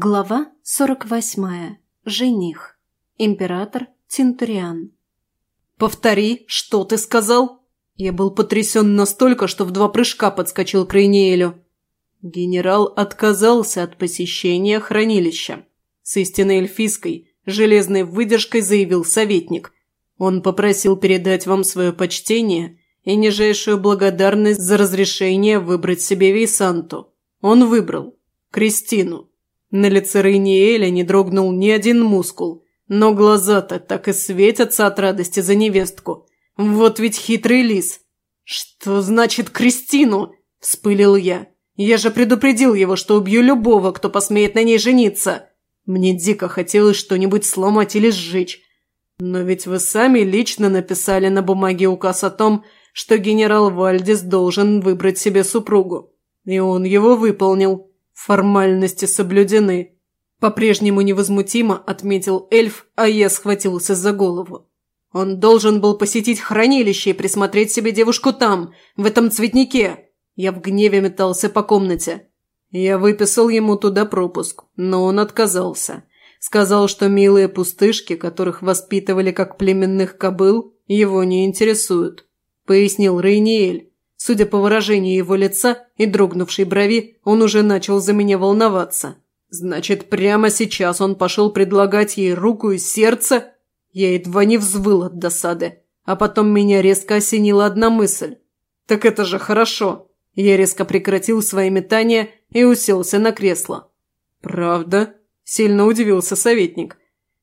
Глава 48. Жених. Император Тинтуриан. «Повтори, что ты сказал?» Я был потрясен настолько, что в два прыжка подскочил к Рейниэлю. Генерал отказался от посещения хранилища. С истинной эльфийской, железной выдержкой заявил советник. Он попросил передать вам свое почтение и нижайшую благодарность за разрешение выбрать себе Вейсанту. Он выбрал Кристину. На лице Рейниэля не дрогнул ни один мускул, но глаза-то так и светятся от радости за невестку. Вот ведь хитрый лис. «Что значит Кристину?» – вспылил я. «Я же предупредил его, что убью любого, кто посмеет на ней жениться. Мне дико хотелось что-нибудь сломать или сжечь. Но ведь вы сами лично написали на бумаге указ о том, что генерал Вальдис должен выбрать себе супругу. И он его выполнил. «Формальности соблюдены», – по-прежнему невозмутимо отметил эльф, а я схватился за голову. «Он должен был посетить хранилище и присмотреть себе девушку там, в этом цветнике». Я в гневе метался по комнате. Я выписал ему туда пропуск, но он отказался. Сказал, что милые пустышки, которых воспитывали как племенных кобыл, его не интересуют. Пояснил Рейниэль. Судя по выражению его лица и дрогнувшей брови, он уже начал за меня волноваться. Значит, прямо сейчас он пошел предлагать ей руку и сердце? Я едва не взвыл от досады. А потом меня резко осенила одна мысль. Так это же хорошо. Я резко прекратил свои метания и уселся на кресло. «Правда?» – сильно удивился советник.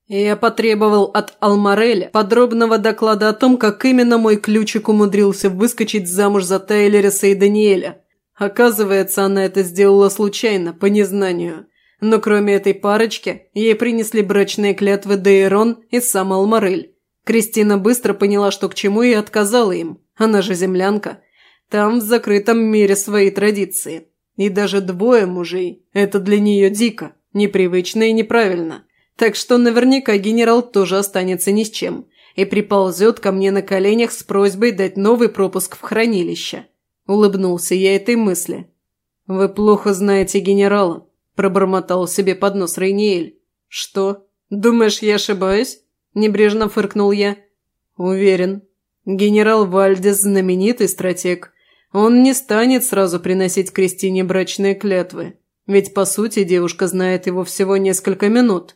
Я потребовал от Алмареля подробного доклада о том, как именно мой ключик умудрился выскочить замуж за Тайлереса и Даниэля. Оказывается, она это сделала случайно, по незнанию. Но кроме этой парочки, ей принесли брачные клятвы Дейрон и сам Алмарель. Кристина быстро поняла, что к чему, и отказала им. Она же землянка. Там в закрытом мире свои традиции. И даже двое мужей – это для нее дико, непривычно и неправильно. Так что наверняка генерал тоже останется ни с чем и приползет ко мне на коленях с просьбой дать новый пропуск в хранилище. Улыбнулся я этой мысли. «Вы плохо знаете генерала», – пробормотал себе под нос Рейниэль. «Что? Думаешь, я ошибаюсь?» – небрежно фыркнул я. «Уверен. Генерал Вальдес – знаменитый стратег. Он не станет сразу приносить Кристине брачные клятвы. Ведь, по сути, девушка знает его всего несколько минут.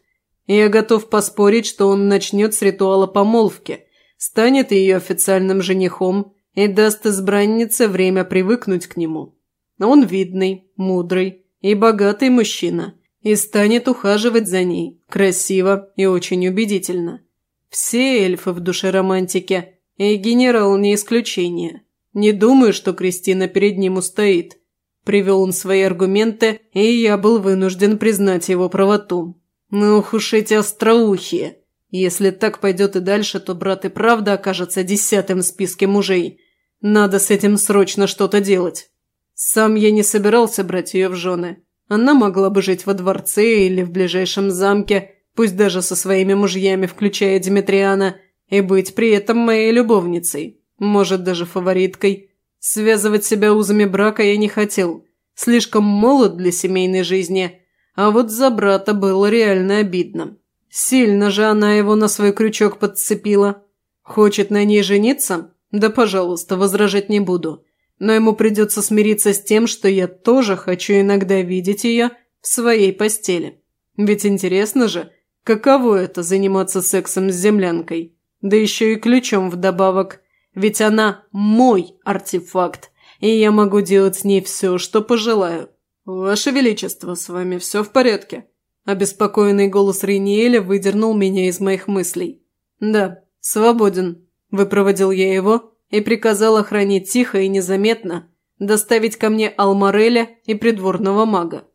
Я готов поспорить, что он начнет с ритуала помолвки, станет ее официальным женихом и даст избраннице время привыкнуть к нему. Он видный, мудрый и богатый мужчина и станет ухаживать за ней, красиво и очень убедительно. Все эльфы в душе романтики, и генерал не исключение. Не думаю, что Кристина перед ним устоит. Привел он свои аргументы, и я был вынужден признать его правоту. Ну уж эти остроухие. Если так пойдет и дальше, то брат и правда окажется десятым в списке мужей. Надо с этим срочно что-то делать. Сам я не собирался брать ее в жены. Она могла бы жить во дворце или в ближайшем замке, пусть даже со своими мужьями, включая Димитриана, и быть при этом моей любовницей, может, даже фавориткой. Связывать себя узами брака я не хотел. Слишком молод для семейной жизни, а вот за брата было реально обидно. Сильно же она его на свой крючок подцепила. Хочет на ней жениться? Да, пожалуйста, возражать не буду. Но ему придется смириться с тем, что я тоже хочу иногда видеть ее в своей постели. Ведь интересно же, каково это заниматься сексом с землянкой? Да еще и ключом вдобавок. Ведь она мой артефакт, и я могу делать с ней все, что пожелаю. «Ваше Величество, с вами все в порядке?» Обеспокоенный голос Рейниэля выдернул меня из моих мыслей. «Да, свободен», – выпроводил я его и приказал охранить тихо и незаметно доставить ко мне Алмареля и придворного мага.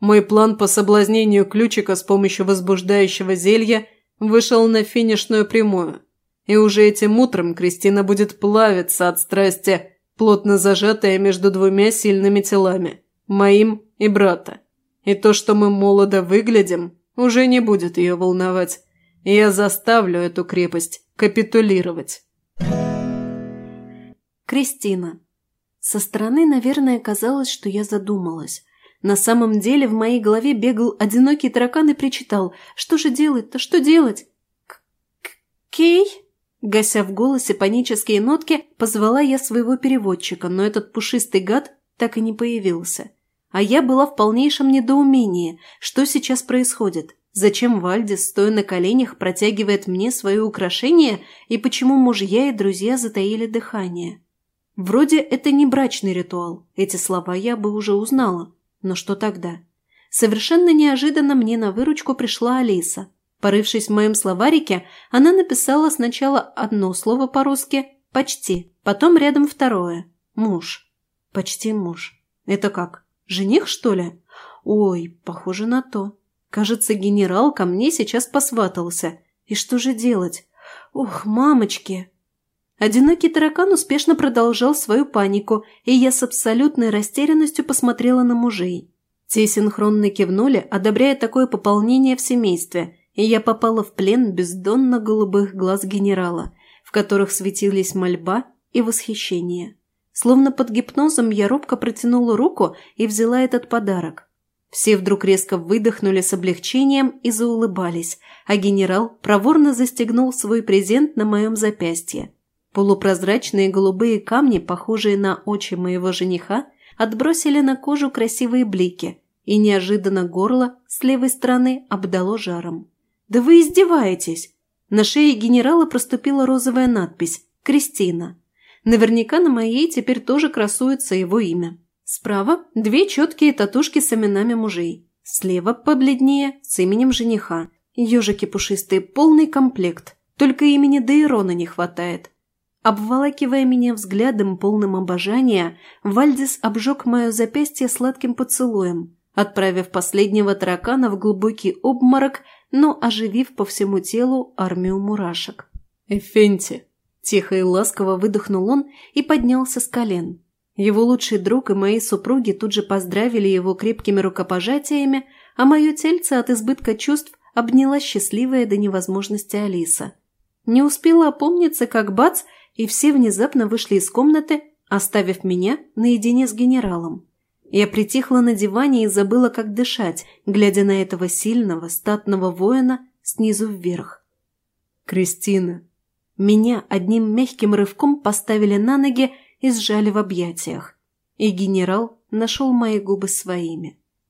Мой план по соблазнению ключика с помощью возбуждающего зелья вышел на финишную прямую. И уже этим утром Кристина будет плавиться от страсти, плотно зажатая между двумя сильными телами моим и брата. И то, что мы молодо выглядим, уже не будет ее волновать. Я заставлю эту крепость капитулировать. Кристина. Со стороны, наверное, казалось, что я задумалась. На самом деле в моей голове бегал одинокий таракан и причитал. «Что же делать-то? Что делать?» «Кей?» Гася в голосе панические нотки, позвала я своего переводчика, но этот пушистый гад так и не появился. А я была в полнейшем недоумении, что сейчас происходит. Зачем Вальдис, стоя на коленях, протягивает мне свое украшение и почему мужья и друзья затаили дыхание? Вроде это не брачный ритуал, эти слова я бы уже узнала. Но что тогда? Совершенно неожиданно мне на выручку пришла Алиса. Порывшись в моем словарике, она написала сначала одно слово по-русски «почти», потом рядом второе «муж». «Почти муж». Это как? Жених, что ли? Ой, похоже на то. Кажется, генерал ко мне сейчас посватался. И что же делать? Ох, мамочки! Одинокий таракан успешно продолжал свою панику, и я с абсолютной растерянностью посмотрела на мужей. Те синхронно кивнули, одобряя такое пополнение в семействе, и я попала в плен бездонно-голубых глаз генерала, в которых светились мольба и восхищение. Словно под гипнозом я робко протянула руку и взяла этот подарок. Все вдруг резко выдохнули с облегчением и заулыбались, а генерал проворно застегнул свой презент на моем запястье. Полупрозрачные голубые камни, похожие на очи моего жениха, отбросили на кожу красивые блики, и неожиданно горло с левой стороны обдало жаром. «Да вы издеваетесь!» На шее генерала проступила розовая надпись «Кристина». Наверняка на моей теперь тоже красуется его имя. Справа – две четкие татушки с именами мужей. Слева побледнее с именем жениха. Ежики пушистые, полный комплект. Только имени Дейрона не хватает. Обволакивая меня взглядом, полным обожания, Вальдис обжег мое запястье сладким поцелуем, отправив последнего таракана в глубокий обморок, но оживив по всему телу армию мурашек. «Эфенти!» – тихо и ласково выдохнул он и поднялся с колен. Его лучший друг и мои супруги тут же поздравили его крепкими рукопожатиями, а мое тельце от избытка чувств обняла счастливая до невозможности Алиса. Не успела опомниться, как бац – и все внезапно вышли из комнаты, оставив меня наедине с генералом. Я притихла на диване и забыла, как дышать, глядя на этого сильного, статного воина снизу вверх. «Кристина!» Меня одним мягким рывком поставили на ноги и сжали в объятиях. И генерал нашел мои губы своими.